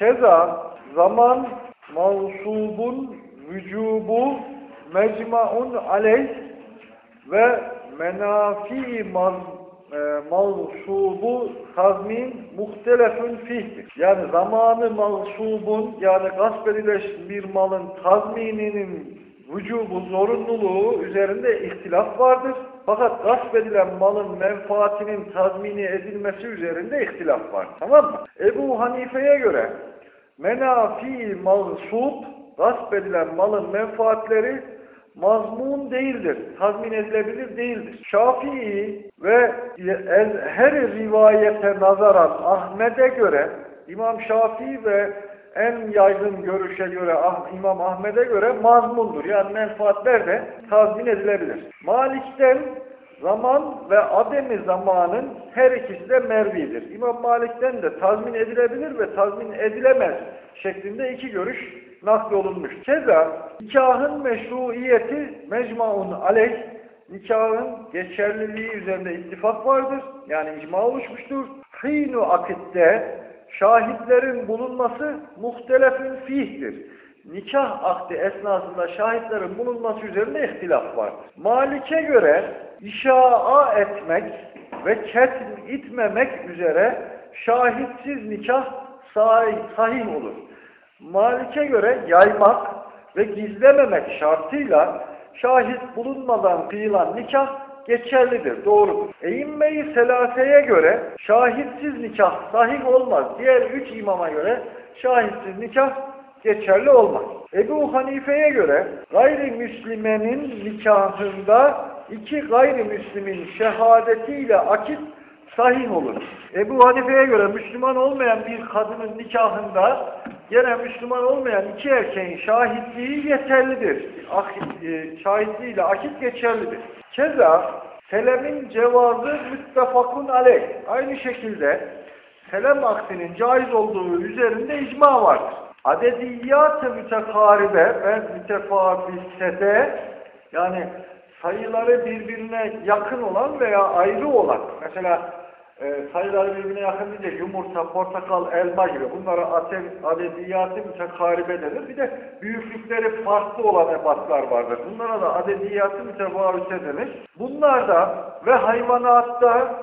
Keza zaman mavsubun vücubu mecmaun aleyh ve menafi maz, e, mavsubu tazmin muhtelefün fihtir. Yani zamanı mavsubun yani gasp bir malın tazmininin vücubu zorunluluğu üzerinde ihtilaf vardır. Fakat gasp edilen malın menfaatinin tazmini edilmesi üzerinde ihtilaf var. Tamam mı? Ebu Hanife'ye göre menafi mağsub gasp edilen malın menfaatleri mazmun değildir. Tazmin edilebilir değildir. Şafii ve her rivayete nazaran Ahmet'e göre İmam Şafii ve en yaygın görüşe göre ah, İmam Ahmet'e göre mazmundur. Yani menfaatler de tazmin edilebilir. Malik'ten zaman ve ademi zamanın her ikisi de mervidir. İmam Malik'ten de tazmin edilebilir ve tazmin edilemez şeklinde iki görüş naklolunmuş. Keza nikahın meşruiyeti mecmaun aleyh nikahın geçerliliği üzerinde ittifak vardır. Yani icma oluşmuştur. Hînu akitte şahitlerin bulunması muhtelefin fihtir. Nikah akdi esnasında şahitlerin bulunması üzerinde ihtilaf vardır. Malik'e göre işaa etmek ve ketm itmemek üzere şahitsiz nikah sahih olur. Malik'e göre yaymak ve gizlememek şartıyla şahit bulunmadan kıyılan nikah geçerlidir, doğrudur. Eğinmeyi selaseye göre şahitsiz nikah sahih olmaz. Diğer üç imama göre şahitsiz nikah geçerli olmaz. Ebu Hanife'ye göre gayrimüslimenin nikahında iki gayrimüslimin şehadetiyle akit sahih olur. Ebu Hanife'ye göre Müslüman olmayan bir kadının nikahında gene Müslüman olmayan iki erkeğin şahitliği yeterlidir. Akit, e, şahitliğiyle akit geçerlidir. Keza selemin cevazı müttefakun aleyh. Aynı şekilde selem aksinin caiz olduğu üzerinde icma vardır. Adediyat-ı mütekaribe ve mütefabisede yani sayıları birbirine yakın olan veya ayrı olan mesela e, sayıları birbirine yakın deyince yumurta, portakal, elma gibi bunlara adediyat-ı mütekaribe denir. Bir de büyüklükleri farklı olan ebatlar vardır. Bunlara da adediyat-ı mütefavise denir. Bunlarda ve hayvanatta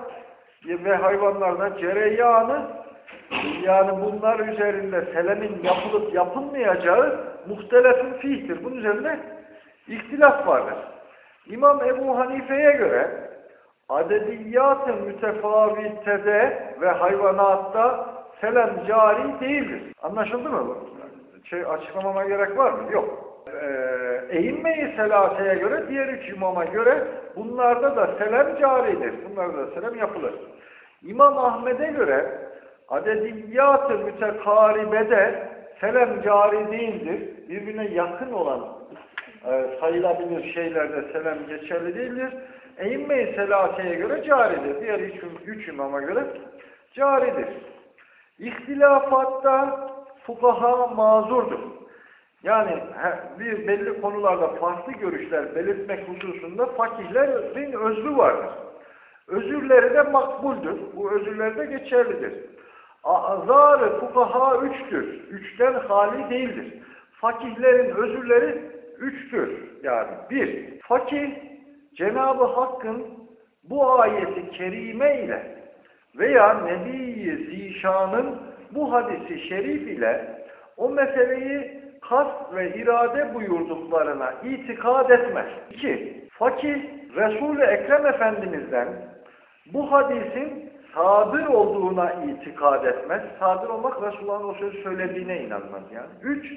ve hayvanlarda cereyanı yani bunlar üzerinde selemin yapılıp yapılmayacağı muhtelefin fihtir. Bunun üzerinde ihtilaf vardır. İmam Ebu Hanife'ye göre adediyat-ı mütefavitede ve hayvanatta selam cari değildir. Anlaşıldı mı bu? Şey, açıklamama gerek var mı? Yok. Ee, eğinmeyi selaseye göre, diğer üç imama göre bunlarda da selam caridir. Bunlarda da selam yapılır. İmam Ahmet'e göre adediyat-ı mütekaribede selam cari değildir. Birbirine yakın olan e, sayılabilir şeylerde selam geçerli değildir. Eğinme-i selaseye göre caridir. Diğer üç, üç imama göre caridir. İhtilafatta fukaha mazurdur. Yani bir belli konularda farklı görüşler belirtmek hususunda fakihlerin özrü vardır. Özürleri de makbuldür. Bu özürler de geçerlidir. Azar-ı fukaha üçtür. Üçten hali değildir. Fakihlerin özürleri üçtür. Yani bir, fakih Cenab-ı Hakk'ın bu ayeti kerime ile veya Nebi-i Zişan'ın bu hadisi şerif ile o meseleyi kast ve irade buyurduklarına itikad etmez. 2. Fakih Resul-i Ekrem Efendimiz'den bu hadisin sadır olduğuna itikad etmez. Sadır olmak Resulullah'ın o sözü söylediğine inanmaz yani. 3.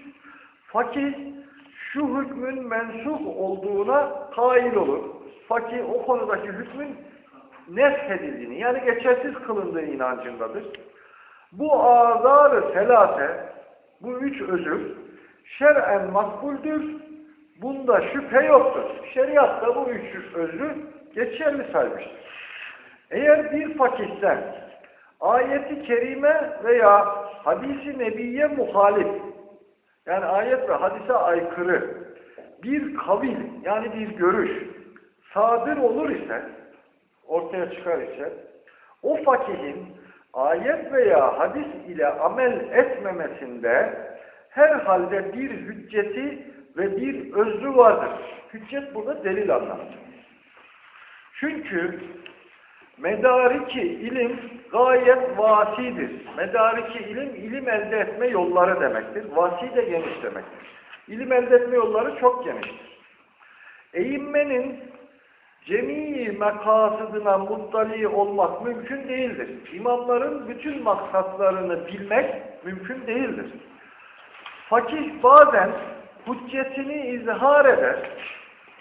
Fakih şu hükmün mensup olduğuna kail olur. Fakih o konudaki hükmün neshedildiğini yani geçersiz kılındığı inancındadır. Bu azar-ı selase, bu üç özür şer'en makbuldür. Bunda şüphe yoktur. Şeriatta bu üç özür geçerli saymıştır. Eğer bir fakihten ayeti kerime veya hadisi nebiye muhalif yani ayet ve hadise aykırı bir kavil yani bir görüş sadır olur ise ortaya çıkar ise o fakihin ayet veya hadis ile amel etmemesinde herhalde bir hücceti ve bir özrü vardır. Hüccet burada delil anlamında. Çünkü medariki ilim gayet vasidir. Medariki ilim, ilim elde etme yolları demektir. Vasi de geniş demektir. İlim elde etme yolları çok geniştir. Eğinmenin cemii mekasıdına muttali olmak mümkün değildir. İmamların bütün maksatlarını bilmek mümkün değildir. Fakih bazen hüccetini izhar eder.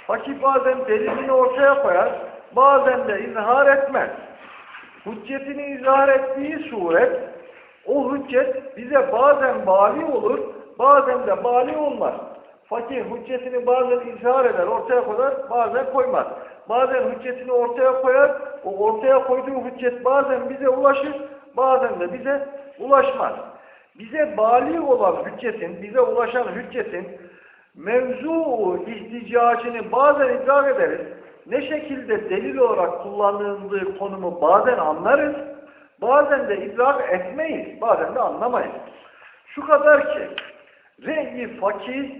Fakih bazen delilini ortaya koyar. Bazen de izhar etmez. Hüccetini izhar ettiği suret o hüccet bize bazen bali olur, bazen de bali olmaz. Fakir hüccetini bazen izhar eder, ortaya koyar, bazen koymaz. Bazen hüccetini ortaya koyar, o ortaya koyduğu hüccet bazen bize ulaşır, bazen de bize ulaşmaz. Bize bali olan hüccetin, bize ulaşan hüccetin mevzu ihticacını bazen idrak ederiz. Ne şekilde delil olarak kullanıldığı konumu bazen anlarız, bazen de idrak etmeyiz, bazen de anlamayız. Şu kadar ki, re'yi fakih,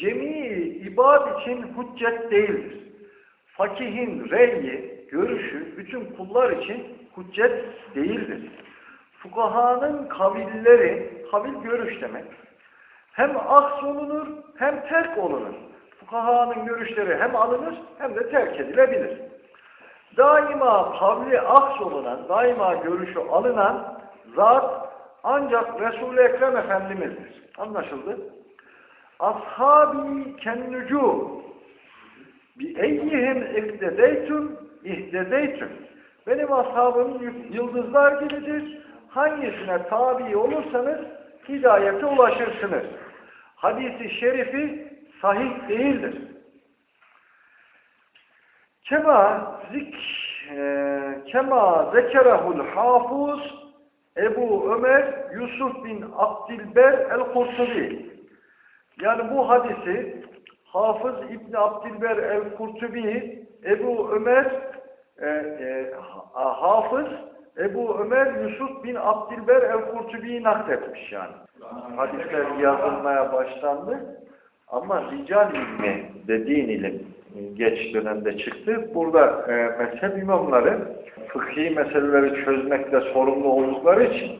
cemi ibad için hüccet değildir. Fakihin re'yi, görüşü bütün kullar için hüccet değildir. Fukahanın kavilleri, kavil görüş demek. Hem aks olunur hem terk olunur. Fukahanın görüşleri hem alınır hem de terk edilebilir. Daima kavli aks olunan, daima görüşü alınan zat ancak Resul-i Ekrem Efendimiz'dir. Anlaşıldı? Ashabi kennucu bi eyyihim ihtedeytüm ihtedeytüm benim ashabım yıldızlar gibidir. Hangisine tabi olursanız hidayete ulaşırsınız. Hadisi şerifi sahih değildir. Kema zik e, kema zekerahul hafuz Ebu Ömer Yusuf bin Abdilber el-Kurtubi yani bu hadisi Hafız İbni Abdilber el-Kurtubi Ebu Ömer e, e, Hafız Ebu Ömer Yusuf bin Abdilber el-Kurtubi'yi nakletmiş yani. Hadisler yazılmaya başlandı. Ama rical ilmi dediğin ilim geç dönemde çıktı. Burada e, mezhep imamları fıkhi meseleleri çözmekle sorumlu oldukları için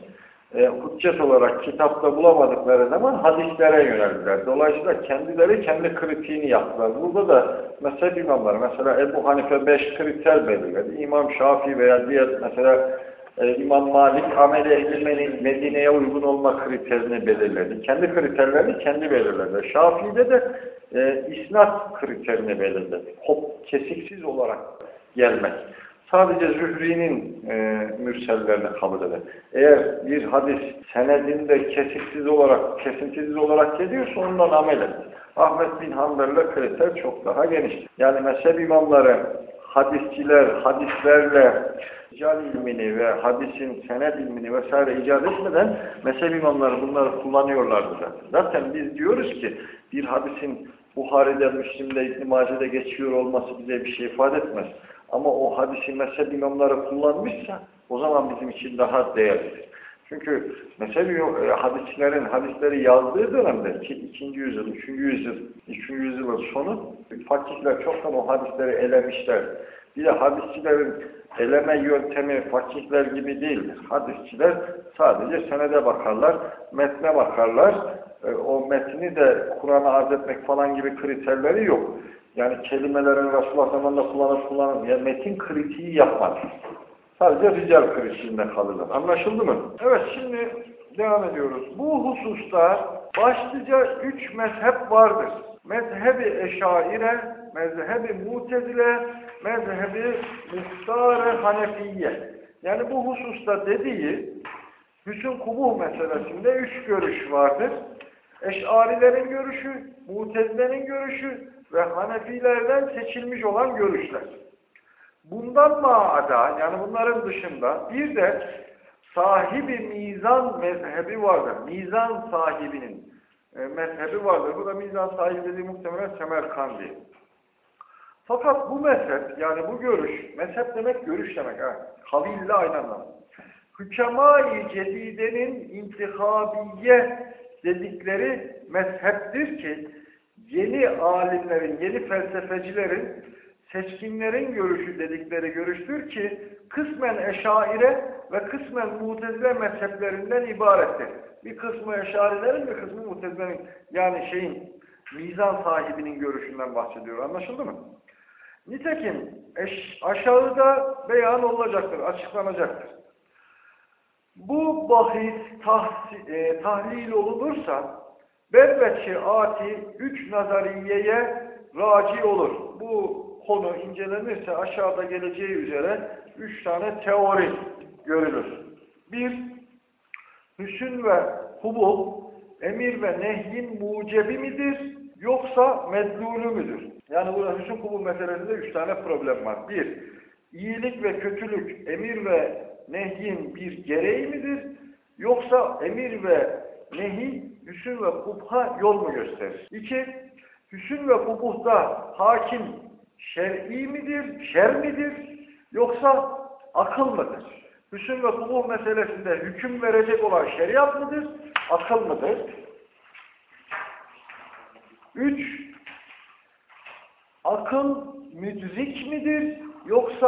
e, hüccet olarak kitapta bulamadıkları zaman hadislere yöneldiler. Dolayısıyla kendileri kendi kritiğini yaptılar. Burada da mezhep imamları mesela Ebu Hanife beş kriter belirledi. İmam Şafii veya diğer mesela e, İmam Malik amel ehlimenin Medine'ye uygun olma kriterini belirledi. Kendi kriterlerini kendi belirledi. Şafii'de de e, isnat kriterini belirledi. Hop, kesiksiz olarak gelmek. Sadece Zühri'nin e, mürsellerini kabul eder. Eğer bir hadis senedinde kesiksiz olarak, kesintisiz olarak geliyorsa ondan amel et. Ahmet bin Hanbel'le kriter çok daha geniş. Yani mezhep imamları, hadisçiler, hadislerle rical ilmini ve hadisin sened ilmini vesaire icat etmeden mezhep imamları bunları kullanıyorlardı zaten. Zaten biz diyoruz ki bir hadisin Buhari'de, Müslim'de, İbn-i Mace'de geçiyor olması bize bir şey ifade etmez. Ama o hadisi mezhep imamları kullanmışsa o zaman bizim için daha değerlidir. Çünkü mezhep hadislerin hadisleri yazdığı dönemde ki 2. yüzyıl, 3. yüzyıl, 3. yüzyılın sonu fakihler çoktan o hadisleri elemişler. Bir de hadisçilerin eleme yöntemi fakihler gibi değildir. Hadisçiler sadece senede bakarlar, metne bakarlar. E, o metni de Kur'an'a arz etmek falan gibi kriterleri yok. Yani kelimelerin Resulullah zamanında kullanıp kullanıp yani metin kritiği yapmaz. Sadece rical kritiğinde kalırlar. Anlaşıldı mı? Evet şimdi devam ediyoruz. Bu hususta başlıca üç mezhep vardır. Mezhebi eşaire, mezhebi mutezile, mezhebi muhtar hanefiye. Yani bu hususta dediği bütün kubuh meselesinde üç görüş vardır. Eşarilerin görüşü, mutezilerin görüşü ve Hanefilerden seçilmiş olan görüşler. Bundan maada yani bunların dışında bir de sahibi mizan mezhebi vardır. Mizan sahibinin e, mezhebi vardır. Bu da mizan sahibi dediği muhtemelen Semerkandi. Fakat bu mezhep yani bu görüş, mezhep demek görüş demek. Ha. Kaville aynı anlamda. hükemai cedidenin intikabiye dedikleri mezheptir ki yeni alimlerin, yeni felsefecilerin, seçkinlerin görüşü dedikleri görüştür ki kısmen eşaire ve kısmen mutezile mezheplerinden ibarettir. Bir kısmı eşarilerin, bir kısmı mutezilerin yani şeyin, mizan sahibinin görüşünden bahsediyor. Anlaşıldı mı? Nitekim eş, aşağıda beyan olacaktır, açıklanacaktır. Bu bahis tahsi, e, tahlil olunursa Berbeçi ati üç nazariyeye raci olur. Bu konu incelenirse aşağıda geleceği üzere üç tane teori görülür. Bir, hüsün ve hubub, emir ve nehyin mucebi midir yoksa medlulü müdür? Yani burada hüsün hubub meselesinde üç tane problem var. Bir, iyilik ve kötülük, emir ve nehyin bir gereği midir? Yoksa emir ve nehi hüsün ve kubha yol mu gösterir? İki, hüsün ve kubuhta hakim şer'i midir, şer midir? Yoksa akıl mıdır? Hüsün ve kubuh meselesinde hüküm verecek olan şeriat mıdır, akıl mıdır? Üç, akıl müdrik midir, yoksa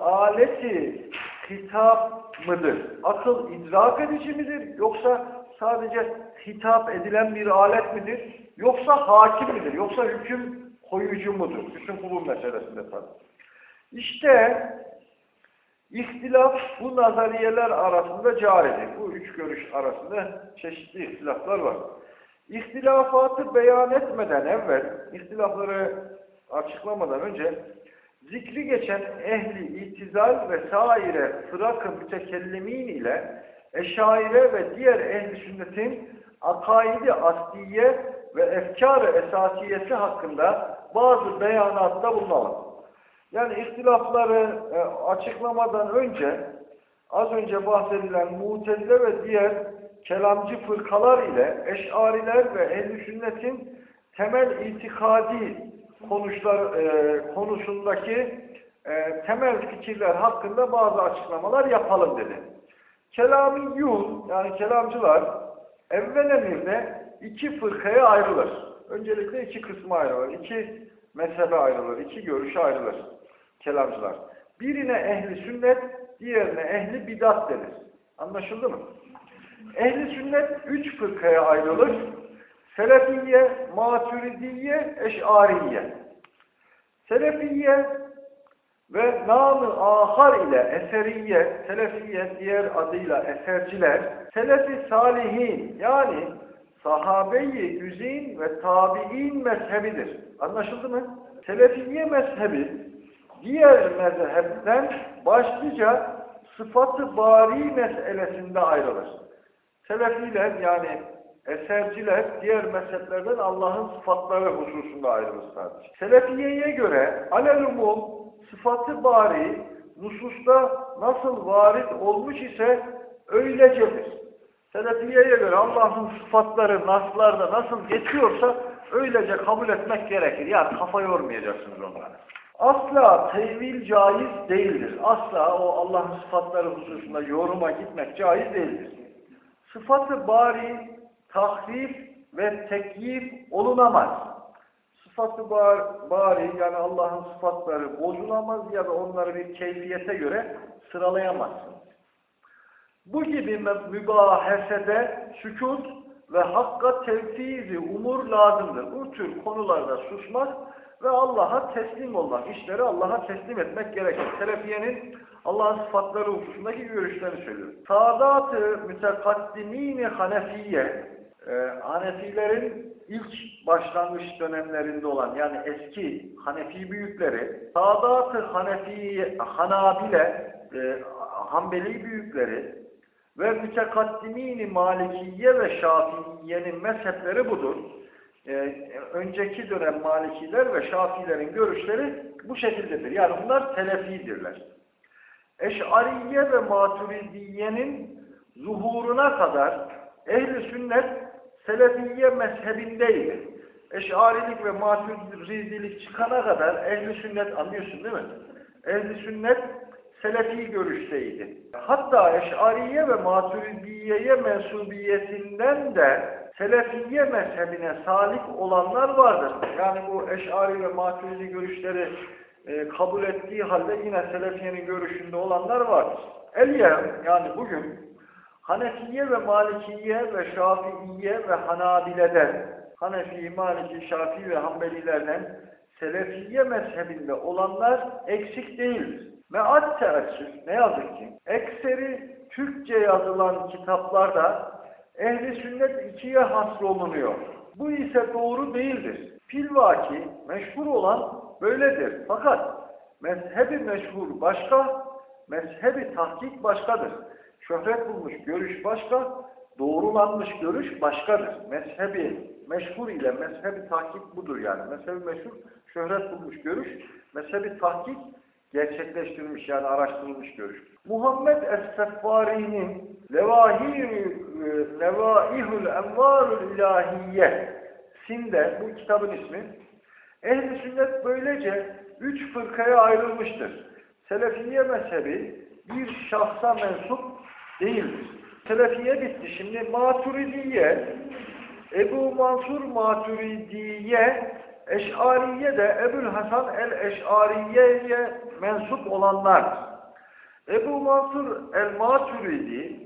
aleti hitap mıdır? Akıl idrak edici midir, yoksa sadece hitap edilen bir alet midir? Yoksa hakim midir? Yoksa hüküm koyucu mudur? Bütün kulun meselesinde tabi. İşte ihtilaf bu nazariyeler arasında caridir. Bu üç görüş arasında çeşitli ihtilaflar var. İhtilafatı beyan etmeden evvel, ihtilafları açıklamadan önce zikri geçen ehli itizal ve saire fırak-ı mütekellimin ile eşaire ve diğer ehli sünnetin akaidi asliye ve efkar-ı esasiyesi hakkında bazı beyanatta bulunalım. Yani ihtilafları e, açıklamadan önce az önce bahsedilen mutezile ve diğer kelamcı fırkalar ile eşariler ve ehl sünnetin temel itikadi konuşlar e, konusundaki e, temel fikirler hakkında bazı açıklamalar yapalım dedi. Kelamiyyun yani kelamcılar evvel emirde iki fırkaya ayrılır. Öncelikle iki kısma ayrılır. iki mezhebe ayrılır. iki görüşe ayrılır kelamcılar. Birine ehli sünnet, diğerine ehli bidat denir. Anlaşıldı mı? Ehli sünnet üç fırkaya ayrılır. Selefiye, maturidiye, eşariye. Selefiye ve namı ahar ile eseriye, selefiye diğer adıyla eserciler, selefi salihin yani sahabeyi güzin ve tabi'in mezhebidir. Anlaşıldı mı? Selefiye mezhebi diğer mezhepten başlıca sıfatı bari meselesinde ayrılır. Selefiler yani eserciler diğer mezheplerden Allah'ın sıfatları hususunda ayrılır sadece. Selefiyeye göre alelumum sıfatı bari nususta nasıl varit olmuş ise öylecedir. Selefiyeye göre Allah'ın sıfatları naslarda nasıl geçiyorsa öylece kabul etmek gerekir. Yani kafa yormayacaksınız onlara. Asla tevil caiz değildir. Asla o Allah'ın sıfatları hususunda yoruma gitmek caiz değildir. Sıfatı bari, tahrif ve tekyif olunamaz. Sıfatı bari yani Allah'ın sıfatları bozulamaz ya da onları bir keyfiyete göre sıralayamazsınız. Bu gibi mübahesede sükut ve hakka tevfizi umur lazımdır. Bu tür konularda susmak ve Allah'a teslim olmak, işleri Allah'a teslim etmek gerekir. Selefiyenin Allah'ın sıfatları hususundaki görüşlerini söylüyor. Sadat-ı mütekaddimini hanefiye, e, Hanefilerin ilk başlangıç dönemlerinde olan yani eski Hanefi büyükleri, Sadat-ı Hanefi, Hanabile, e, Hanbeli büyükleri ve mütekaddimini Malikiye ve Şafiiye'nin mezhepleri budur e, önceki dönem Malikiler ve Şafilerin görüşleri bu şekildedir. Yani bunlar telefidirler. Eş'ariye ve Maturidiye'nin zuhuruna kadar ehli sünnet Selefiye mezhebindeydi. Eş'arilik ve Maturidilik çıkana kadar ehli sünnet anlıyorsun değil mi? Ehli sünnet Selefi görüşteydi. Hatta Eş'ariye ve Maturidiye'ye mensubiyetinden de Selefiye mezhebine salik olanlar vardır. Yani bu Eş'ari ve Maturidi görüşleri e, kabul ettiği halde yine Selefiye'nin görüşünde olanlar vardır. Eliyem yani bugün Hanefiye ve Malikiye ve Şafiiye ve Hanabile'den Hanefi, Maliki, Şafii ve Hanbelilerden Selefiye mezhebinde olanlar eksik değildir. Mead teessüf ne yazık ki ekseri Türkçe yazılan kitaplarda ehli sünnet ikiye hasrolunuyor. Bu ise doğru değildir. Filvaki meşhur olan böyledir. Fakat mezhebi meşhur başka, mezhebi tahkik başkadır. Şöhret bulmuş görüş başka, doğrulanmış görüş başkadır. Mezhebi meşhur ile mezhebi tahkik budur yani. Mezhebi meşhur, şöhret bulmuş görüş, mezhebi tahkik gerçekleştirilmiş yani araştırılmış görüş. Muhammed Es-Seffari'nin Levaihül Envarül İlahiye sinde bu kitabın ismi Ehli sünnet böylece üç fırkaya ayrılmıştır. Selefiye mezhebi bir şahsa mensup değildir. Selefiye bitti. Şimdi Maturidiye, Ebu Mansur Maturidiye, Eş'ariye de Ebul Hasan el-Eş'ariye'ye mensup olanlar. Ebu Mansur el-Maturidi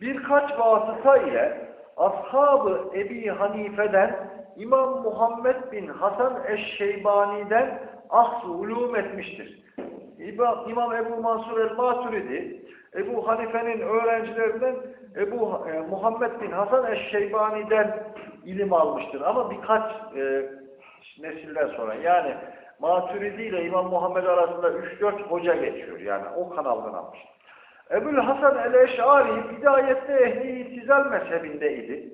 birkaç vasıta ile Ashab-ı Ebi Hanife'den İmam Muhammed bin Hasan Eşşeybani'den ahsu ulum etmiştir. İmam Ebu Mansur el-Maturidi Ebu Hanife'nin öğrencilerinden Ebu e, Muhammed bin Hasan Eşşeybani'den ilim almıştır. Ama birkaç e, nesiller sonra yani Maturidi ile İmam Muhammed arasında 3-4 hoca geçiyor. Yani o kanaldan almış. Ebul Hasan el-Eş'ari bidayette ehli itizal mezhebindeydi.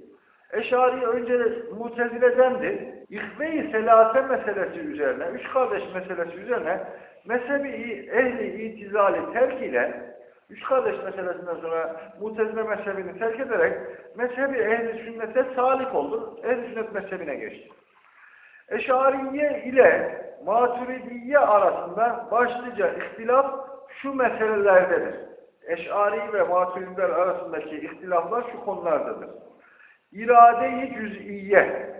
Eş'ari önce muteziledendi. İhve-i selase meselesi üzerine, üç kardeş meselesi üzerine mezhebi ehli itizali terk ile üç kardeş meselesinden sonra mutezile mezhebini terk ederek mezhebi ehli sünnete salik oldu. Ehli sünnet mezhebine geçti. Eşariye ile Maturidiye arasında başlıca ihtilaf şu meselelerdedir. Eşari ve Maturidiler arasındaki ihtilaflar şu konulardadır. İrade-i cüz'iye,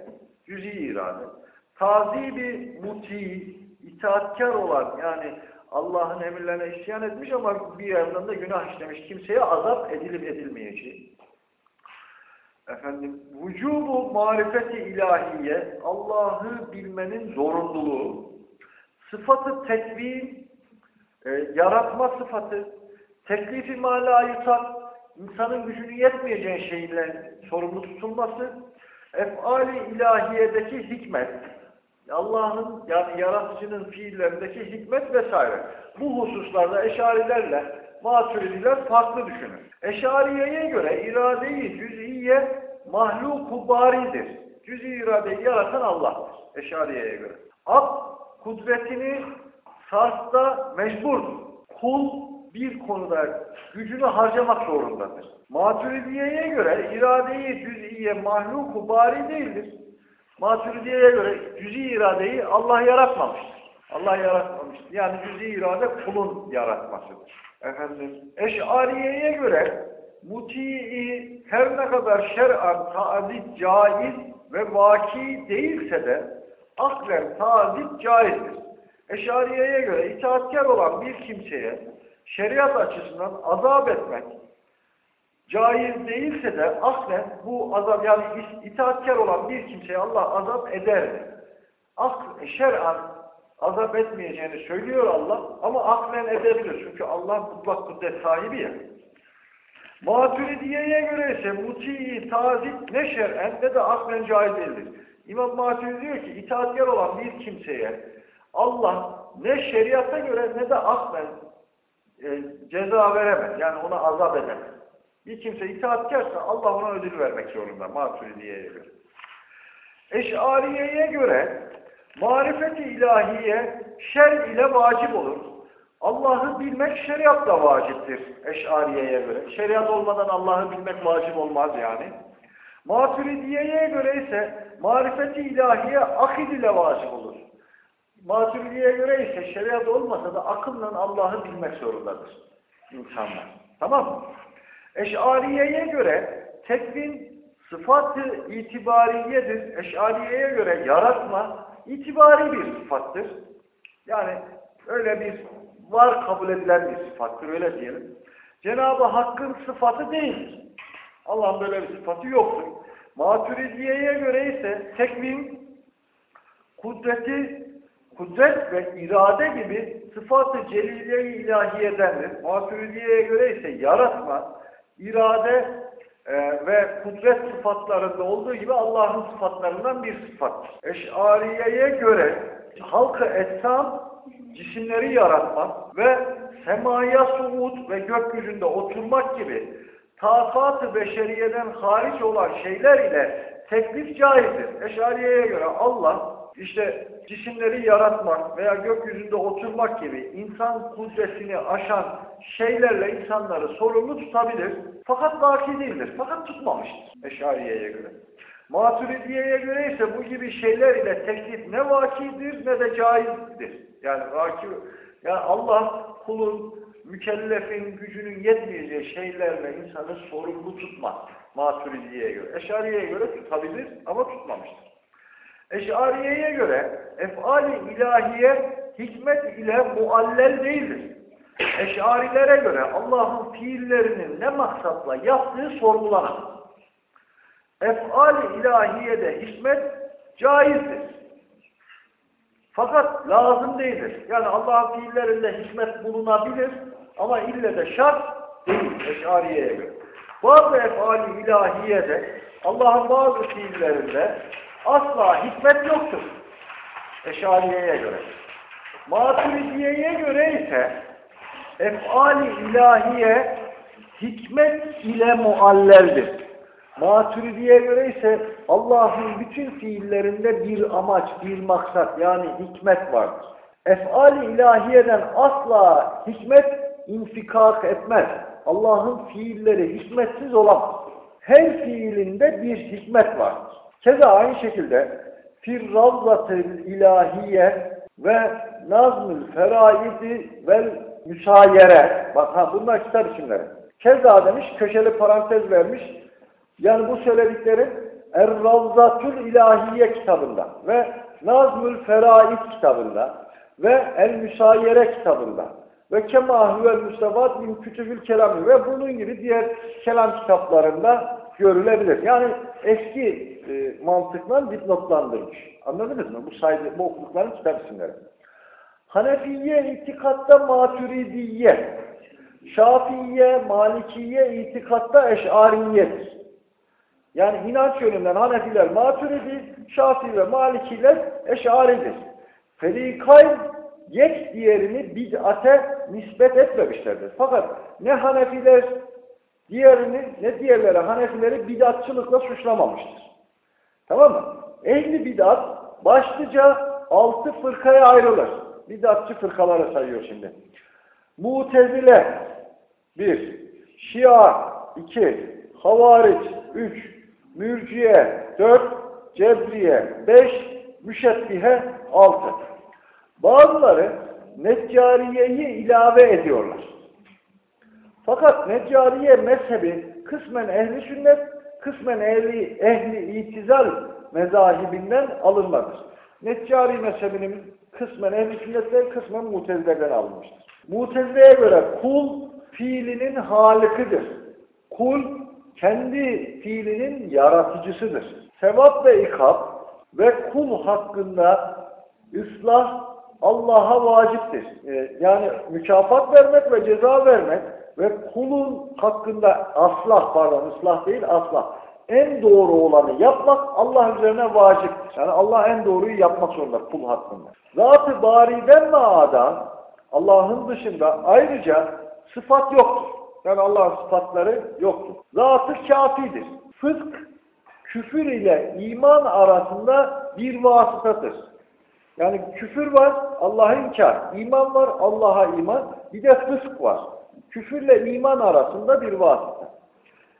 cüz'i irade. Tazibi muti, itaatkar olan yani Allah'ın emirlerine isyan etmiş ama bir yandan da günah işlemiş kimseye azap edilip edilmeyeceği. Efendim, vücubu marifeti ilahiye, Allah'ı bilmenin zorunluluğu, sıfatı tekvin, e, yaratma sıfatı, teklifi malayutat, insanın gücünü yetmeyeceğin şeyle sorumlu tutulması, efali ilahiyedeki hikmet, Allah'ın yani yaratıcının fiillerindeki hikmet vesaire. Bu hususlarda eşarilerle maturidiler farklı düşünür. Eşariyeye göre iradeyi cüz'iye mahluku baridir. Cüz'i iradeyi yaratan Allah'tır. Eşariyeye göre. Ab kudretini sarfta mecburdur. Kul bir konuda gücünü harcamak zorundadır. Maturidiye'ye göre iradeyi cüz'iye mahluku bari değildir. Maturidiye'ye göre cüz'i iradeyi Allah yaratmamıştır. Allah yaratmamıştır. Yani cüz'i irade kulun yaratmasıdır. Efendim, Eş'ariye'ye göre muti'i her ne kadar şer'an taazit caiz ve vaki değilse de aklen taazit caizdir. Eş'ariye'ye göre itaatkar olan bir kimseye şeriat açısından azap etmek caiz değilse de aslen bu azap yani itaatkar olan bir kimseye Allah azap eder. Ak, şer'an azap etmeyeceğini söylüyor Allah ama aklen edebilir. Çünkü Allah mutlak kudret sahibi ya. Maturidiye'ye göre ise muti'i tazit ne şer'en ne de aklen caiz değildir. İmam Maturidi diyor ki itaatkar olan bir kimseye Allah ne şeriata göre ne de aklen e, ceza veremez. Yani ona azap edemez. Bir kimse itaatkarsa Allah ona ödül vermek zorunda Maturidiye'ye göre. Eş'ariye'ye göre marifeti ilahiye şer ile vacip olur. Allah'ı bilmek şeriatla vaciptir Eş'ariye'ye göre. Şeriat olmadan Allah'ı bilmek vacip olmaz yani. Maturidiye'ye göre ise marifeti ilahiye akid ile vacip olur. Maturidiye göre ise şeriat olmasa da akılla Allah'ı bilmek zorundadır insanlar. Tamam mı? Eş'ariyeye göre tekvin sıfatı itibariyedir. Eş'ariyeye göre yaratma itibari bir sıfattır. Yani öyle bir var kabul edilen bir sıfattır öyle diyelim. Cenab-ı Hakk'ın sıfatı değildir. Allah'ın böyle bir sıfatı yoktur. Maturidiye'ye göre ise tekvin kudreti, kudret ve irade gibi sıfatı celile-i ilahiyedendir. Maturidiye'ye göre ise yaratma, irade e, ve kudret sıfatlarında olduğu gibi Allah'ın sıfatlarından bir sıfattır. Eş'ariyeye göre halkı etsam cisimleri yaratmak ve semaya suud ve gökyüzünde oturmak gibi takat-ı beşeriyeden hariç olan şeyler ile teklif caizdir. Eşariyeye göre Allah işte cisimleri yaratmak veya gökyüzünde oturmak gibi insan kudretini aşan şeylerle insanları sorumlu tutabilir. Fakat vaki değildir. Fakat tutmamıştır Eşariyeye göre. Maturidiye'ye göre ise bu gibi şeyler ile teklif ne vakidir ne de caizdir. Yani vaki, yani Allah kulun, mükellefin gücünün yetmeyeceği şeylerle insanı sorumlu tutmaz. Maturidiye'ye göre. Eşariye'ye göre tutabilir ama tutmamıştır. Eşariye'ye göre efali ilahiye hikmet ile muallel değildir. Eşarilere göre Allah'ın fiillerinin ne maksatla yaptığı sorgulanır. Ef'al-i ilahiyede hikmet caizdir. Fakat lazım değildir. Yani Allah'ın fiillerinde hikmet bulunabilir ama ille de şart değil Eşariye'ye göre. Bazı ef'al-i ilahiyede Allah'ın bazı fiillerinde asla hikmet yoktur. Eşariye'ye göre. Maturidiye'ye göre ise ef'al-i ilahiye hikmet ile mualleldir. Maturidiye göre ise Allah'ın bütün fiillerinde bir amaç, bir maksat yani hikmet vardır. Ef'al-i ilahiyeden asla hikmet infikak etmez. Allah'ın fiilleri hikmetsiz olamaz. Her fiilinde bir hikmet vardır. Keza aynı şekilde firravzatil ilahiye ve nazmül feraidi vel müsayere. Bak ha bunlar kitap isimleri. Keza demiş, köşeli parantez vermiş. Yani bu söylediklerim Er-Ravzatul İlahiye kitabında ve Nazmül Feraid kitabında ve El-Müsayere kitabında ve Kema Huvel Müstevat min Kütübül Kelami ve bunun gibi diğer kelam kitaplarında görülebilir. Yani eski e, mantıkla dipnotlandırmış. Anladınız mı? Bu sayede bu okudukların kitap. Hanefiye itikatta maturidiye, Şafiiye, Malikiye itikatta eşariyedir. Yani inanç yönünden Hanefiler maturidi, Şafii ve Malikiler eşaridir. Ferikayn yek diğerini bid'ate nispet etmemişlerdir. Fakat ne Hanefiler diğerini ne diğerleri Hanefileri bid'atçılıkla suçlamamıştır. Tamam mı? Ehli bid'at başlıca altı fırkaya ayrılır. Bid'atçı fırkaları sayıyor şimdi. Mutezile bir, Şia iki, Havariç üç, Mürciye dört, Cebriye beş, Müşebbihe altı. Bazıları Neccariye'yi ilave ediyorlar. Fakat Neccariye mezhebi kısmen ehli sünnet, kısmen ehli, ehli itizal mezahibinden alınmadır. Neccari mezhebinin kısmen ehli sünnetten, kısmen mutezileden alınmıştır. Mutezileye göre kul fiilinin halıkıdır. Kul kendi fiilinin yaratıcısıdır. Sevap ve ikab ve kul hakkında ıslah Allah'a vaciptir. Ee, yani mükafat vermek ve ceza vermek ve kulun hakkında aslah pardon ıslah değil aslah en doğru olanı yapmak Allah üzerine vaciptir. Yani Allah en doğruyu yapmak zorunda kul hakkında. Zat-ı bariden maada Allah'ın dışında ayrıca sıfat yoktur. Yani Allah'ın sıfatları yoktur. Zat-ı kafidir. Fısk, küfür ile iman arasında bir vasıtadır. Yani küfür var, Allah'a inkar. İman var, Allah'a iman. Bir de fısk var. Küfürle iman arasında bir vasıta.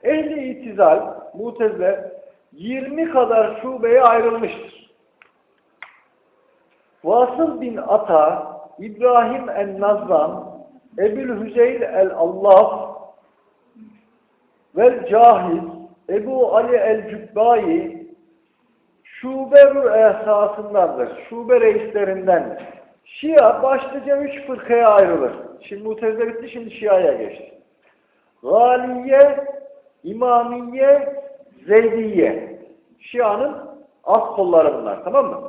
Ehli itizal, mutezle 20 kadar şubeye ayrılmıştır. Vasıl bin Ata, İbrahim el-Nazran, Ebul Hüzeyl el-Allah vel Cahiz, Ebu Ali el-Cübbayi şube esasındandır. Şube reislerinden. Şia başlıca üç fırkaya ayrılır. Şimdi Mutezile bitti, şimdi Şia'ya geçti. Galiye, İmamiye, Zeydiye. Şia'nın alt kolları bunlar, tamam mı?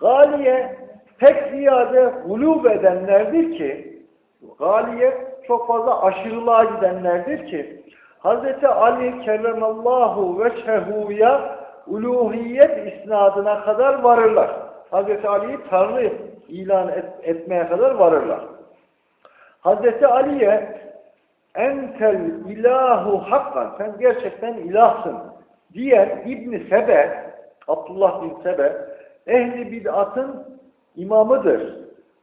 Galiye pek ziyade gulub edenlerdir ki, Galiye çok fazla aşırılığa gidenlerdir ki, Hz. Ali kerremallahu veçhehu'ya uluhiyet isnadına kadar varırlar. Hz. Ali'yi Tanrı ilan et, etmeye kadar varırlar. Hz. Ali'ye entel ilahu hakkan sen gerçekten ilahsın diyen İbn Sebe Abdullah bin Sebe ehli bid'atın imamıdır.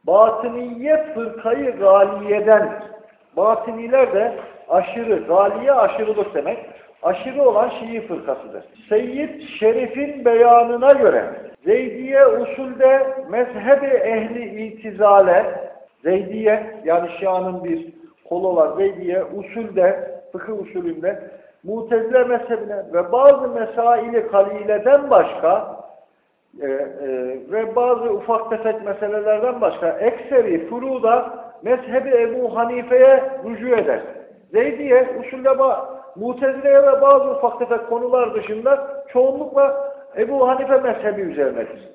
Batıniye fırkayı galiyeden Batıniler de aşırı, galiye aşırılık demek. Aşırı olan Şii fırkasıdır. Seyyid Şerif'in beyanına göre Zeydiye usulde mezhebi ehli itizale Zeydiye yani Şia'nın bir kolu olan Zeydiye usulde, fıkıh usulünde Mutezile mezhebine ve bazı mesaili kalileden başka e, e, ve bazı ufak tefek meselelerden başka ekseri furuda mezhebi Ebu Hanife'ye rücu eder. Zeydiye usulde Mutezile'ye ve bazı ufak tefek konular dışında çoğunlukla Ebu Hanife mezhebi üzerinedir.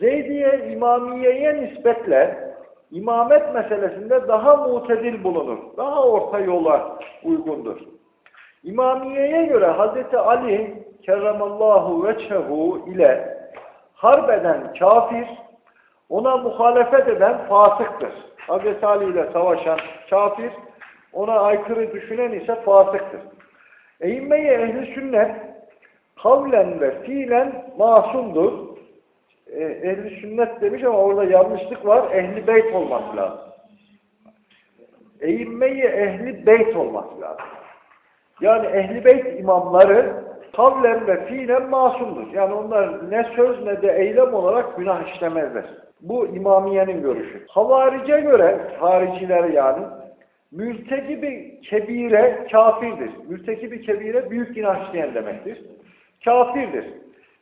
Zeydiye İmamiye'ye nispetle imamet meselesinde daha mutedil bulunur. Daha orta yola uygundur. İmamiye'ye göre Hz. Ali kerramallahu veçhehu ile harbeden kafir, ona muhalefet eden fasıktır. Hz. Ali ile savaşan kafir, ona aykırı düşünen ise fasıktır. Eğimme-i ehli sünnet kavlen ve fiilen masumdur. E, ehli sünnet demiş ama orada yanlışlık var. Ehli beyt olması lazım. Eğimme-i ehli beyt olması lazım. Yani ehli beyt imamları kavlen ve fiilen masumdur. Yani onlar ne söz ne de eylem olarak günah işlemezler. Bu imamiyenin görüşü. Havarice göre, hariciler yani, mürtekibi kebire kafirdir. Mürtekibi kebire büyük günah işleyen demektir. Kafirdir.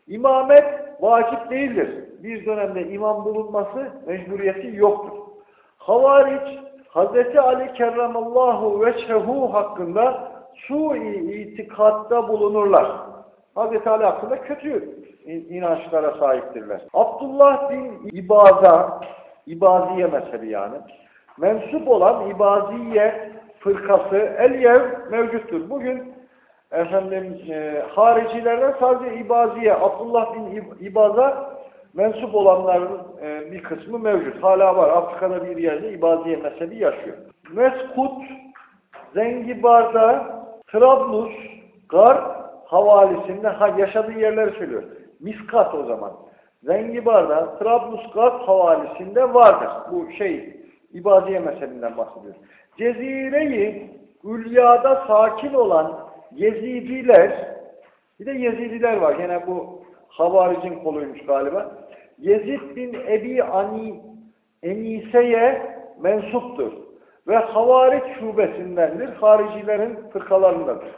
İmamet vacip değildir. Bir dönemde imam bulunması mecburiyeti yoktur. Havariç, Hz. Ali kerramallahu veçhehu hakkında su-i itikatta bulunurlar. Hz. Ali hakkında kötü inançlara sahiptirler. Abdullah bin İbaza, İbaziye mezhebi yani, mensup olan İbaziye fırkası el-yev mevcuttur. Bugün efendim e, haricilerden sadece İbaziye, Abdullah bin İbaza mensup olanların e, bir kısmı mevcut. Hala var. Afrika'da bir yerde İbaziye mezhebi yaşıyor. Meskut, Zengibar'da, Trablus, Gar havalisinde ha, yaşadığı yerleri söylüyor. Miskat o zaman. Zengibar'da, Trablus, Gar havalisinde vardır. Bu şey, İbaziye mezhebinden bahsediyor. Cezireyi Ülya'da sakin olan Yezidiler, bir de Yezidiler var. Yine bu Havaric'in koluymuş galiba. Yezid bin Ebi Ani Enise'ye mensuptur. Ve Havariç şubesindendir. Haricilerin fırkalarındadır.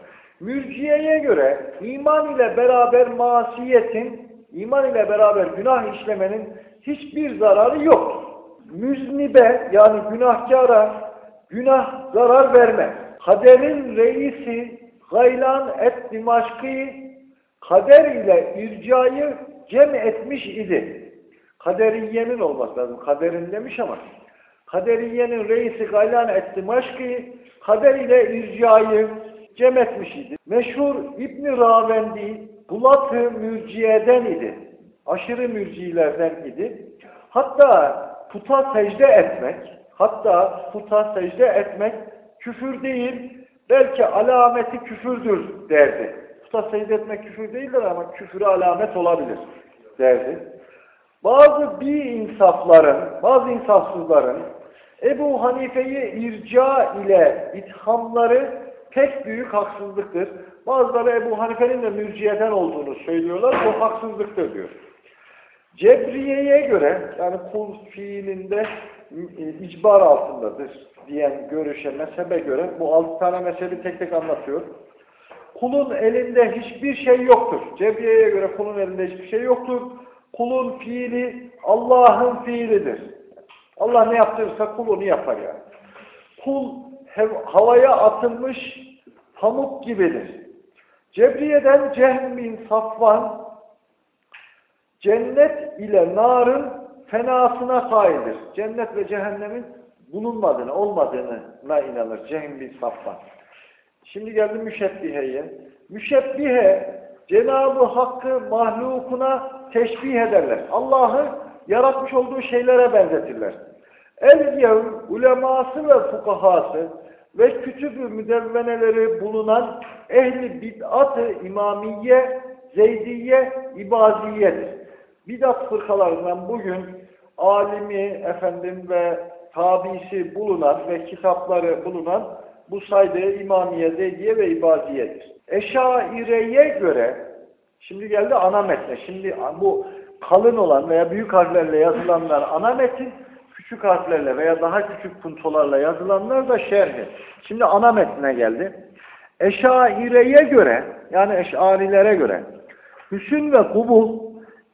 Mürciyeye göre iman ile beraber masiyetin, iman ile beraber günah işlemenin hiçbir zararı yoktur. Müznibe yani günahkara günah zarar vermez. Kaderin reisi Gaylan et Dimaşkı kader ile ircayı cem etmiş idi. Kaderiyenin olması lazım. Kaderin demiş ama Kaderiyenin reisi Gaylan et Dimaşkı kader ile ircayı cem etmiş idi. Meşhur İbn Ravendi Bulat-ı Mürciye'den idi. Aşırı mürcilerden idi. Hatta puta secde etmek, hatta puta secde etmek küfür değil, belki alameti küfürdür derdi. Puta secde etmek küfür değildir ama küfüre alamet olabilir derdi. Bazı bir insafların, bazı insafsızların Ebu Hanife'yi irca ile ithamları pek büyük haksızlıktır. Bazıları Ebu Hanife'nin de mürciyeden olduğunu söylüyorlar. Bu haksızlıktır diyor. Cebriye'ye göre yani kul fiilinde icbar altındadır diyen görüşe, mezhebe göre bu altı tane mezhebi tek tek anlatıyor. Kulun elinde hiçbir şey yoktur. Cebriye'ye göre kulun elinde hiçbir şey yoktur. Kulun fiili Allah'ın fiilidir. Allah ne yaptırırsa kul yapar yani. Kul havaya atılmış pamuk gibidir. Cebriye'den Cehm bin Safvan cennet ile narın fenasına kaildir. Cennet ve cehennemin bulunmadığını, olmadığına inanır Cehm bin Safvan. Şimdi geldi müşebbiheye. Müşebbihe Cenab-ı Hakk'ı mahlukuna teşbih ederler. Allah'ı yaratmış olduğu şeylere benzetirler. El uleması ve fukahası ve kütüb-ü müdevveneleri bulunan ehli bid'at-ı imamiye, zeydiye, ibaziyedir. Bid'at fırkalarından bugün alimi efendim ve tabisi bulunan ve kitapları bulunan bu saydığı imamiye, zeydiye ve ibaziyedir. Eşaireye göre, şimdi geldi ana metne, şimdi bu kalın olan veya büyük harflerle yazılanlar ana metin, küçük harflerle veya daha küçük puntolarla yazılanlar da şerhi. Şimdi ana metne geldi. Eşaireye göre, yani eşarilere göre, hüsün ve kubul,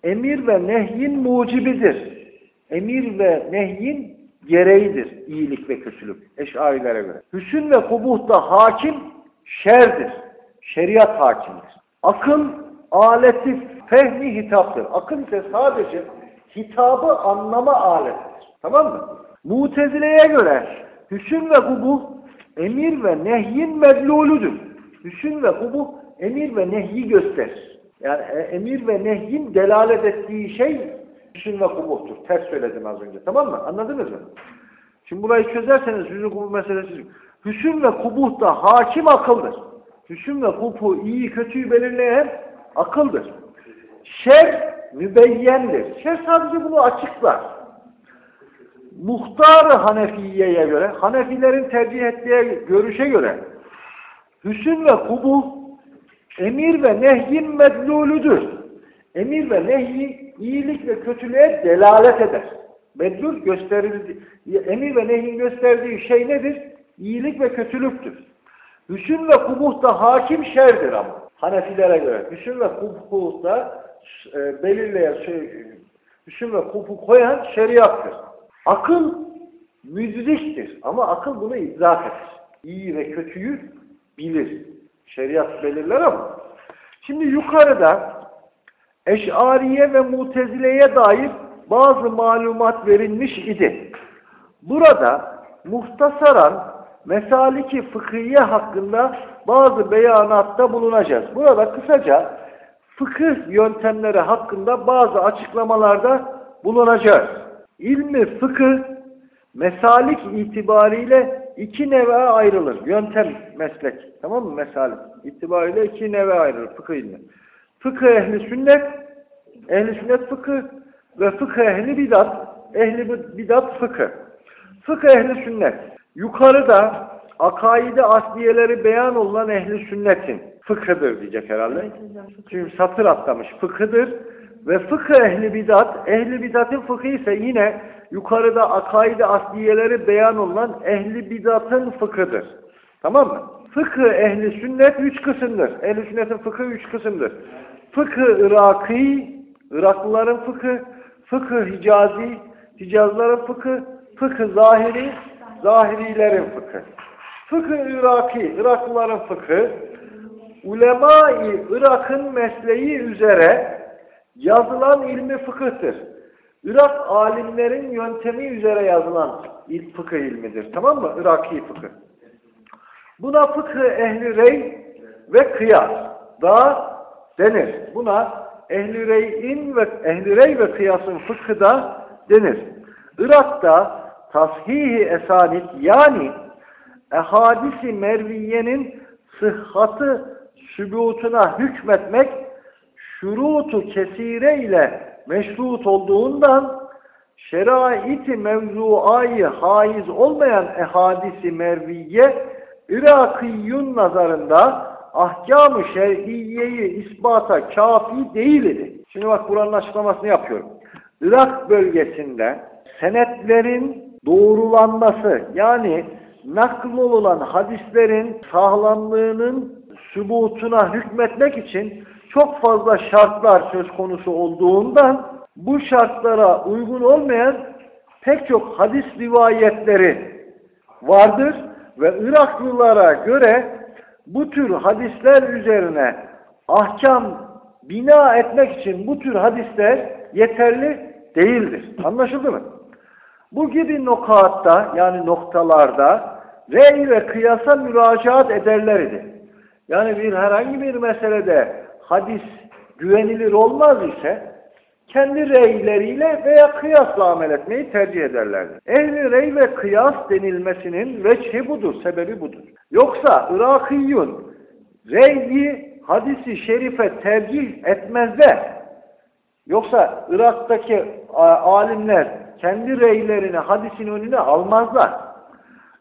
emir ve nehyin mucibidir. Emir ve nehyin gereğidir iyilik ve kötülük eşarilere göre. Hüsün ve kubuhta hakim şerdir. Şeriat hakimdir. Akıl aleti fehmi hitaptır. Akıl ise sadece hitabı anlama aletidir. Tamam mı? Mutezileye göre hüsün ve kubuh emir ve nehyin medluludur. Hüsün ve kubuh emir ve nehyi gösterir. Yani e, emir ve nehyin delalet ettiği şey hüsün ve kubuhtur. Ters söyledim az önce. Tamam mı? Anladınız mı? Şimdi burayı çözerseniz hüsün kubuh meselesi. Hüsün ve kubuh da hakim akıldır. Hüsün ve kubuhu iyi kötüyü belirleyen akıldır. Şer mübeyyendir. Şer sadece bunu açıklar. Muhtar Hanefiye'ye göre, Hanefilerin tercih ettiği görüşe göre hüsün ve kubuh emir ve nehyin medlulüdür. Emir ve nehyi iyilik ve kötülüğe delalet eder. Medlul gösterildi. Emir ve nehyin gösterdiği şey nedir? İyilik ve kötülüktür. Hüsün ve kubuh da hakim şerdir ama. Hanefilere göre. Hüsün ve kubuh da e, belirleyen şey, hüsün ve kubuh koyan şeriattır. Akıl müdriktir ama akıl bunu idrak eder. İyi ve kötüyü bilir. Şeriat belirler ama. Şimdi yukarıda Eş'ariye ve Mutezile'ye dair bazı malumat verilmiş idi. Burada muhtasaran mesaliki fıkhiye hakkında bazı beyanatta bulunacağız. Burada kısaca fıkıh yöntemleri hakkında bazı açıklamalarda bulunacağız. İlmi fıkıh mesalik itibariyle iki neve ayrılır. Yöntem meslek. Tamam mı? Mesalik itibariyle iki neve ayrılır fıkıh ilmi. Fıkıh ehli sünnet, ehli sünnet fıkıh ve fıkıh ehli bidat, ehli bidat fıkıh. Fıkıh ehli sünnet. Yukarıda akaide asliyeleri beyan olunan ehli sünnetin fıkhıdır diyecek herhalde. Çünkü satır atlamış. Fıkhıdır ve fıkıh ehli bidat, ehli bidatın fıkhı ise yine yukarıda akaide asliyeleri beyan olunan ehli bidatın fıkhıdır. Tamam mı? Fıkıh ehli sünnet üç kısımdır. Ehli sünnetin fıkhı üç kısımdır. Fıkıh Iraki, Iraklıların fıkhı, fıkıh Hicazi, Hicazların fıkhı, fıkıh Zahiri, Zahirilerin fıkhı. Fıkıh Iraki, Iraklıların fıkhı, ulema-i Irak'ın mesleği üzere yazılan ilmi fıkıhtır. Irak alimlerin yöntemi üzere yazılan ilk fıkıh ilmidir. Tamam mı? Iraki fıkıh. Buna fıkıh ehli rey ve kıyas da denir. Buna ehli reyin ve ehli rey ve kıyasın fıkhı da denir. Irak'ta tashihi esanit yani ehadisi merviyenin sıhhatı sübutuna hükmetmek şurutu kesire ile meşrut olduğundan şerait-i mevzuayı haiz olmayan ehadisi merviye Irakiyyun nazarında ahkam-ı şer'iyeyi ispata kafi değil idi. Şimdi bak buranın açıklamasını yapıyorum. Irak bölgesinde senetlerin doğrulanması yani nakl olan hadislerin sağlamlığının sübutuna hükmetmek için çok fazla şartlar söz konusu olduğundan bu şartlara uygun olmayan pek çok hadis rivayetleri vardır ve Iraklılara göre bu tür hadisler üzerine ahkam bina etmek için bu tür hadisler yeterli değildir. Anlaşıldı mı? Bu gibi nokatta yani noktalarda rey ve kıyasa müracaat ederler idi. Yani bir herhangi bir meselede hadis güvenilir olmaz ise kendi reyleriyle veya kıyasla amel etmeyi tercih ederlerdi. Ehli rey ve kıyas denilmesinin veçhi budur, sebebi budur. Yoksa Irakiyyun reyi hadisi şerife tercih etmez de yoksa Irak'taki alimler kendi reylerini hadisin önüne almazlar.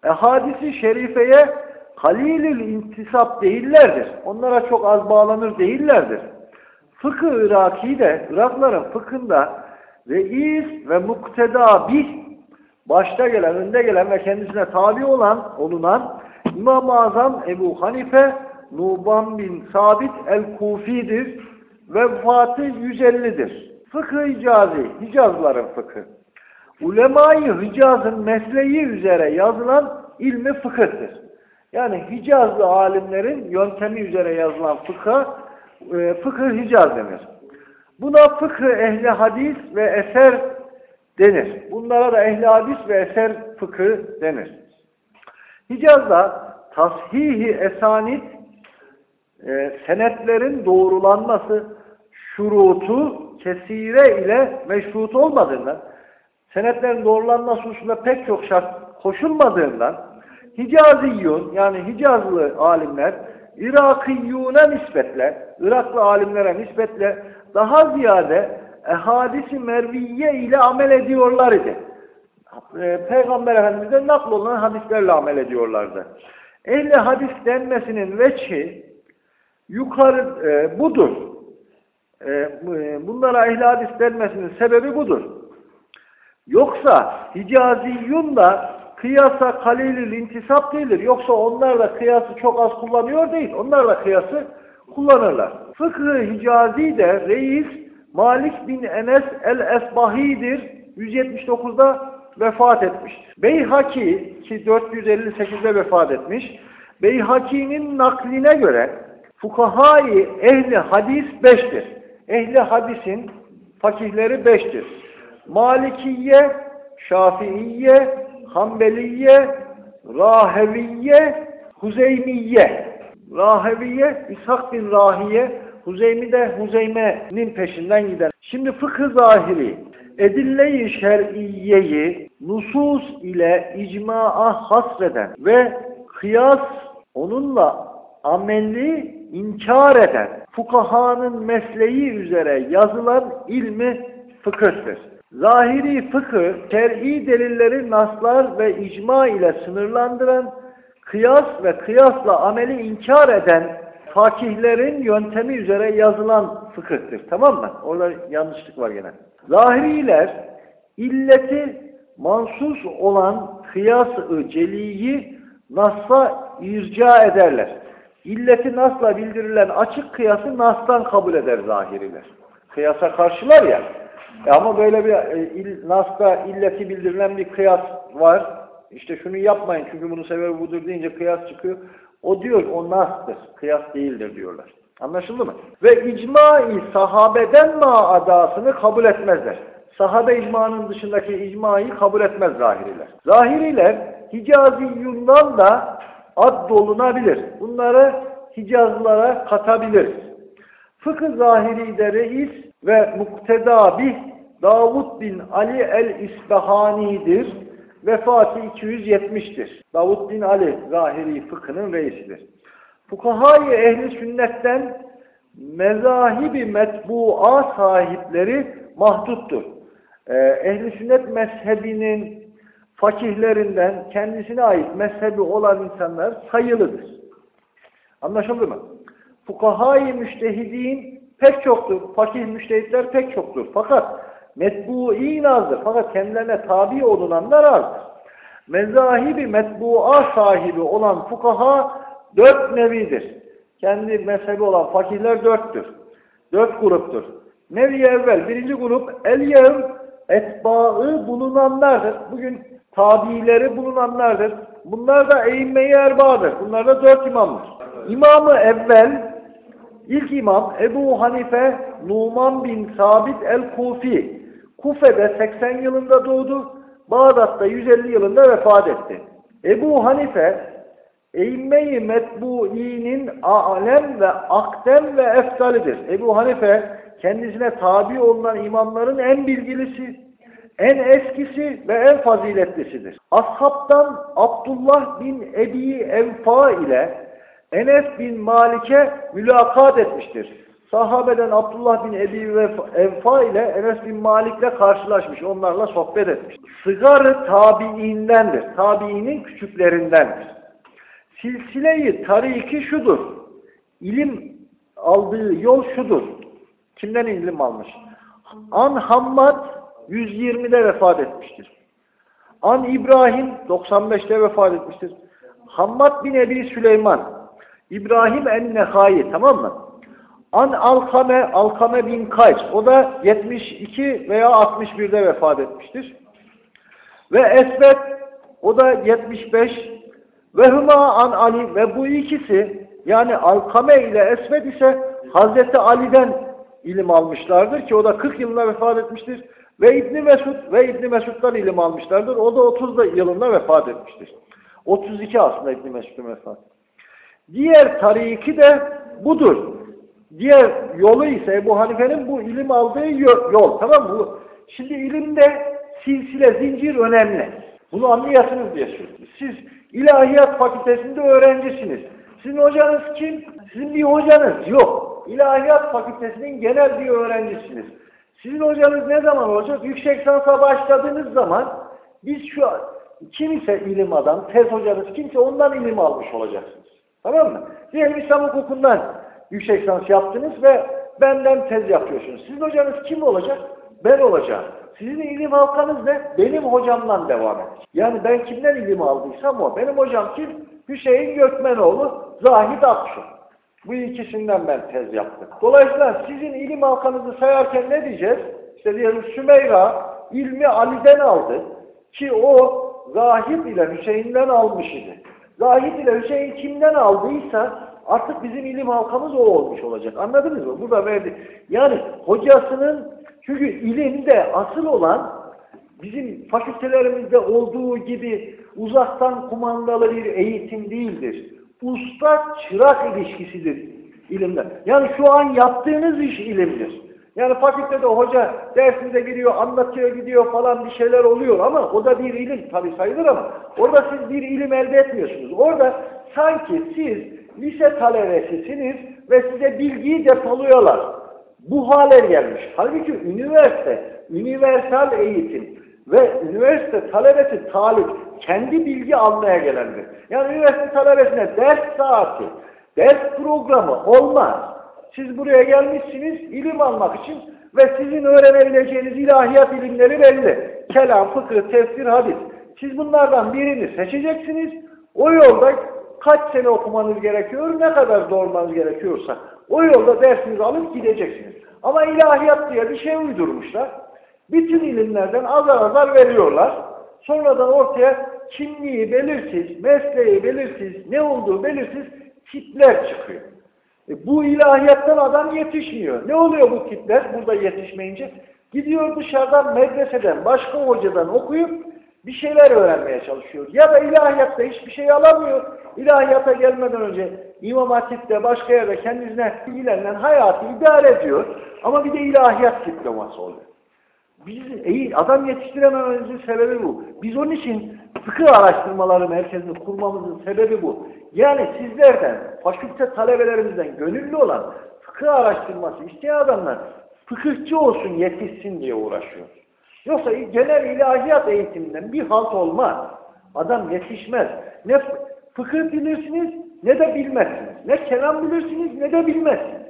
E, hadisi şerifeye halilül intisap değillerdir. Onlara çok az bağlanır değillerdir. Fıkıh Iraki de, Irakların fıkhında reis ve mukteda bir başta gelen, önde gelen ve kendisine tabi olan, olunan İmam-ı Azam Ebu Hanife Nuban bin Sabit el-Kufi'dir ve vefatı 150'dir. Fıkıh Hicazi, Hicazların fıkhı. Ulemayı Hicaz'ın mesleği üzere yazılan ilmi fıkıhtır. Yani Hicazlı alimlerin yöntemi üzere yazılan fıkha e, fıkıh Hicaz denir. Buna fıkıh ehli hadis ve eser denir. Bunlara da ehli hadis ve eser fıkıh denir. Hicaz'da tashihi esanit e, senetlerin doğrulanması şurutu kesire ile meşrut olmadığından senetlerin doğrulanması hususunda pek çok şart koşulmadığından Hicaziyyun yani Hicazlı alimler Irakiyyuna nispetle, Iraklı alimlere nispetle daha ziyade ehadisi merviye ile amel ediyorlar idi. E, Peygamber Efendimiz'e nakl olan hadislerle amel ediyorlardı. Ehli hadis denmesinin veçhi yukarı e, budur. E, e bunlara ehli hadis denmesinin sebebi budur. Yoksa Hicaziyyun da kıyasa kalilül intisap değildir. Yoksa onlar da kıyası çok az kullanıyor değil. Onlar da kıyası kullanırlar. Fıkıh Hicazi de reis Malik bin Enes el-Esbahi'dir. 179'da vefat etmiştir. Beyhaki ki 458'de vefat etmiş. Beyhaki'nin nakline göre fukahai ehli hadis beştir. Ehli hadisin fakihleri beştir. Malikiye, Şafiiye, Hanbeliye, Raheviye, Huzeymiye. Raheviye, İshak bin Rahiye, Huzeymi de Huzeyme'nin peşinden gider. Şimdi fıkıh zahiri, edille-i şer'iyeyi nusus ile icmaa hasreden ve kıyas onunla ameli inkar eden fukahanın mesleği üzere yazılan ilmi fıkıhtır. Zahiri fıkı, şer'i delilleri naslar ve icma ile sınırlandıran, kıyas ve kıyasla ameli inkar eden fakihlerin yöntemi üzere yazılan fıkıhtır. Tamam mı? Orada yanlışlık var gene. Zahiriler illeti mansus olan kıyas-ı celiyi nasla irca ederler. İlleti nasla bildirilen açık kıyası nastan kabul eder zahiriler. Kıyasa karşılar ya. E ama böyle bir e, il, Nas'ta illeti bildirilen bir kıyas var. İşte şunu yapmayın çünkü bunun sebebi budur deyince kıyas çıkıyor. O diyor o Nas'tır. Kıyas değildir diyorlar. Anlaşıldı mı? Ve icma-i sahabeden ma adasını kabul etmezler. Sahabe icmanın dışındaki icmayı kabul etmez zahiriler. Zahiriler Hicazi Yunan da ad dolunabilir. Bunları Hicazlılara katabilir. Fıkıh zahiri de reis ve mukteda bih Davud bin Ali el-İsbahani'dir. Vefatı 270'tir. Davud bin Ali zahiri fıkhının reisidir. Fukahayı ehli sünnetten mezahibi metbu'a sahipleri mahduttur. Ee, ehli sünnet mezhebinin fakihlerinden kendisine ait mezhebi olan insanlar sayılıdır. Anlaşıldı mı? Fukahayı müştehidin pek çoktur. Fakih müştehitler pek çoktur. Fakat Metbu'in azdır. Fakat kendilerine tabi olunanlar azdır. Mezahibi metbu'a sahibi olan fukaha dört nevidir. Kendi mezhebi olan fakirler dörttür. Dört gruptur. Nevi evvel birinci grup el yevm etbaı bulunanlardır. Bugün tabileri bulunanlardır. Bunlar da eğinmeyi erbadır. Bunlar da dört imamdır. İmamı evvel ilk imam Ebu Hanife Numan bin Sabit el-Kufi. Kufe'de 80 yılında doğdu. Bağdat'ta 150 yılında vefat etti. Ebu Hanife Eğme-i Metbu'inin alem ve akdem ve efdalidir. Ebu Hanife kendisine tabi olunan imamların en bilgilisi, en eskisi ve en faziletlisidir. Ashabtan Abdullah bin Ebi Enfa ile Enes bin Malik'e mülakat etmiştir. Sahabeden Abdullah bin Ebi Enfa ile Enes bin Malik'le karşılaşmış, onlarla sohbet etmiş. Sıgarı tabiindendir, tabiinin küçüklerindendir. Silsile-i tariki şudur, ilim aldığı yol şudur. Kimden ilim almış? An Hammad 120'de vefat etmiştir. An İbrahim 95'te vefat etmiştir. Hammad bin Ebi Süleyman, İbrahim en-Nehai tamam mı? An Alkame, Alkame bin Kays. O da 72 veya 61'de vefat etmiştir. Ve Esvet, o da 75. Ve Hüma an Ali ve bu ikisi yani Alkame ile Esvet ise Hazreti Ali'den ilim almışlardır ki o da 40 yılında vefat etmiştir. Ve İbni Mesud ve İbni Mesud'dan ilim almışlardır. O da 30 yılında vefat etmiştir. 32 aslında İbni Mesud'un vefat. Diğer tariki de budur. Diğer yolu ise Ebu Hanife'nin bu ilim aldığı yol. Tamam mı? Şimdi ilimde silsile, zincir önemli. Bunu anlayasınız diye söylüyorum. Siz ilahiyat fakültesinde öğrencisiniz. Sizin hocanız kim? Sizin bir hocanız yok. İlahiyat fakültesinin genel bir öğrencisiniz. Sizin hocanız ne zaman olacak? Yüksek sansa başladığınız zaman biz şu an kimse ilim adam, tez hocanız kimse ondan ilim almış olacaksınız. Tamam mı? Diyelim İslam hukukundan yüksek lisans yaptınız ve benden tez yapıyorsunuz. Sizin hocanız kim olacak? Ben olacağım. Sizin ilim halkanız ne? Benim hocamdan devam edecek. Yani ben kimden ilim aldıysam o. Benim hocam kim? Hüseyin Gökmenoğlu, Zahid Aksu. Bu ikisinden ben tez yaptım. Dolayısıyla sizin ilim halkanızı sayarken ne diyeceğiz? İşte diyelim Sümeyra ilmi Ali'den aldı ki o Zahid ile Hüseyin'den almış idi. Zahid ile Hüseyin kimden aldıysa artık bizim ilim halkamız o olmuş olacak. Anladınız mı? Burada verdi. Yani hocasının çünkü ilimde asıl olan bizim fakültelerimizde olduğu gibi uzaktan kumandalı bir eğitim değildir. Usta çırak ilişkisidir ilimde. Yani şu an yaptığınız iş ilimdir. Yani fakültede hoca dersinize giriyor, anlatıyor, gidiyor falan bir şeyler oluyor ama o da bir ilim tabi sayılır ama orada siz bir ilim elde etmiyorsunuz. Orada sanki siz lise talebesisiniz ve size bilgiyi depoluyorlar. Bu hale gelmiş. Halbuki üniversite, universal eğitim ve üniversite talebesi talip kendi bilgi almaya gelendir. Yani üniversite talebesine ders saati, ders programı olmaz. Siz buraya gelmişsiniz ilim almak için ve sizin öğrenebileceğiniz ilahiyat ilimleri belli. Kelam, fıkıh, tefsir, hadis. Siz bunlardan birini seçeceksiniz. O yolda kaç sene okumanız gerekiyor, ne kadar doğurmanız gerekiyorsa o yolda dersinizi alıp gideceksiniz. Ama ilahiyat diye bir şey uydurmuşlar. Bütün ilimlerden azar azar veriyorlar. Sonradan ortaya kimliği belirsiz, mesleği belirsiz, ne olduğu belirsiz tipler çıkıyor. E bu ilahiyattan adam yetişmiyor. Ne oluyor bu tipler burada yetişmeyince? Gidiyor dışarıdan medreseden, başka hocadan okuyup bir şeyler öğrenmeye çalışıyor. Ya da ilahiyatta hiçbir şey alamıyor. İlahiyata gelmeden önce İmam Hatip'te başka yerde kendisine ilgilenen hayatı idare ediyor. Ama bir de ilahiyat diploması oluyor. Biz iyi, adam yetiştiremememizin sebebi bu. Biz onun için fıkıh araştırmaları merkezini kurmamızın sebebi bu. Yani sizlerden, fakülte talebelerimizden gönüllü olan fıkıh araştırması isteyen adamlar fıkıhçı olsun, yetişsin diye uğraşıyor. Yoksa genel ilahiyat eğitiminden bir halt olmaz. Adam yetişmez. Ne fıkıh bilirsiniz ne de bilmezsiniz. Ne kelam bilirsiniz ne de bilmezsiniz.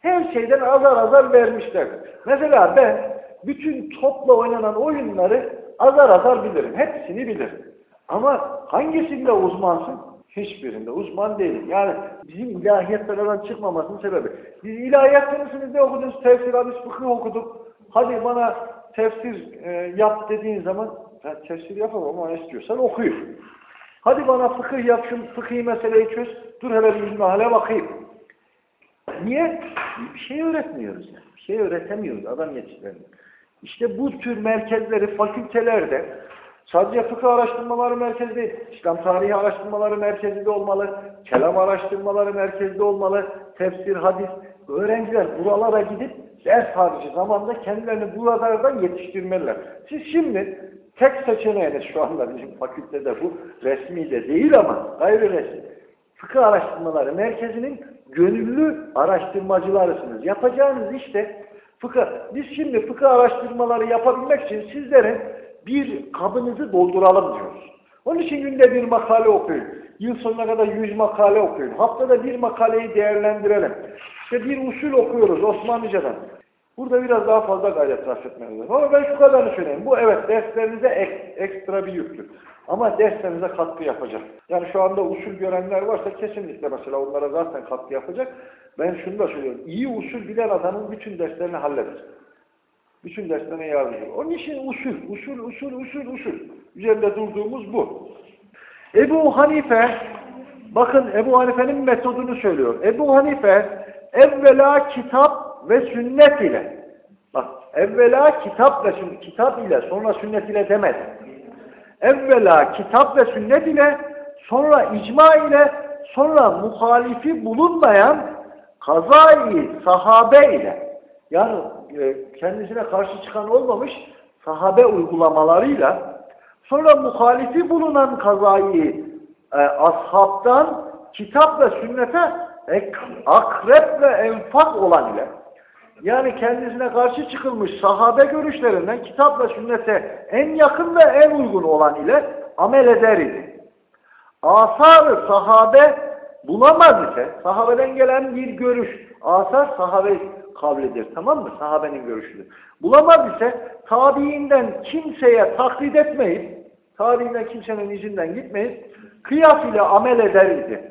Her şeyden azar azar vermişler. Mesela ben bütün topla oynanan oyunları azar azar bilirim. Hepsini bilirim. Ama hangisinde uzmansın? Hiçbirinde uzman değilim. Yani bizim ilahiyatlardan çıkmamasının sebebi. Biz ilahiyat konusunda okudunuz? Tefsir, hadis, fıkıh okuduk. Hadi bana tefsir e, yap dediğin zaman ben tefsir yapamam ama istiyorsan okuyun. Hadi bana fıkıh yap, şu fıkhi meseleyi çöz. Dur hele bir İlmihal'e bakayım. Niye? Bir şey öğretmiyoruz. Yani. Bir şey öğretemiyoruz adam yetiştirmiyor. İşte bu tür merkezleri fakültelerde sadece fıkıh araştırmaları merkezi değil, İslam tarihi araştırmaları merkezinde olmalı, kelam araştırmaları merkezinde olmalı, tefsir, hadis. Öğrenciler buralara gidip ders harici zamanda kendilerini buralardan yetiştirmeliler. Siz şimdi tek seçeneğiniz şu anda bizim fakültede bu resmi de değil ama gayri resmi. Fıkıh araştırmaları merkezinin gönüllü araştırmacılarısınız. Yapacağınız işte fıkıh. Biz şimdi fıkıh araştırmaları yapabilmek için sizlerin bir kabınızı dolduralım diyoruz. Onun için günde bir makale okuyun. Yıl sonuna kadar yüz makale okuyun. Haftada bir makaleyi değerlendirelim. İşte bir usul okuyoruz Osmanlıcadan. Burada biraz daha fazla gayret sarf etmeniz lazım. Ama ben şu kadarını söyleyeyim. Bu evet derslerinize ek, ekstra bir yüktür. Ama derslerinize katkı yapacak. Yani şu anda usul görenler varsa kesinlikle mesela onlara zaten katkı yapacak. Ben şunu da söylüyorum. İyi usul bilen adamın bütün derslerini halleder. Bütün derslerine yardımcı. Onun için usul, usul, usul, usul, usul. Üzerinde durduğumuz bu. Ebu Hanife, bakın Ebu Hanife'nin metodunu söylüyor. Ebu Hanife, evvela kitap ve sünnet ile, bak evvela kitap ve sünnet, kitap ile sonra sünnet ile demedi. Evvela kitap ve sünnet ile, sonra icma ile, sonra muhalifi bulunmayan kazayı sahabe ile, yani kendisine karşı çıkan olmamış sahabe uygulamalarıyla, sonra muhalifi bulunan kazayı e, ashabtan kitap ve sünnete akrep ve enfak olan ile, yani kendisine karşı çıkılmış sahabe görüşlerinden kitap ve sünnete en yakın ve en uygun olan ile amel eder idi. Asar sahabe bulamaz ise, sahabeden gelen bir görüş, asar sahabe kavlidir, tamam mı? Sahabenin görüşüdür. Bulamaz ise, tabiinden kimseye taklit etmeyip, tabiinden kimsenin izinden gitmeyip, kıyas ile amel eder idi.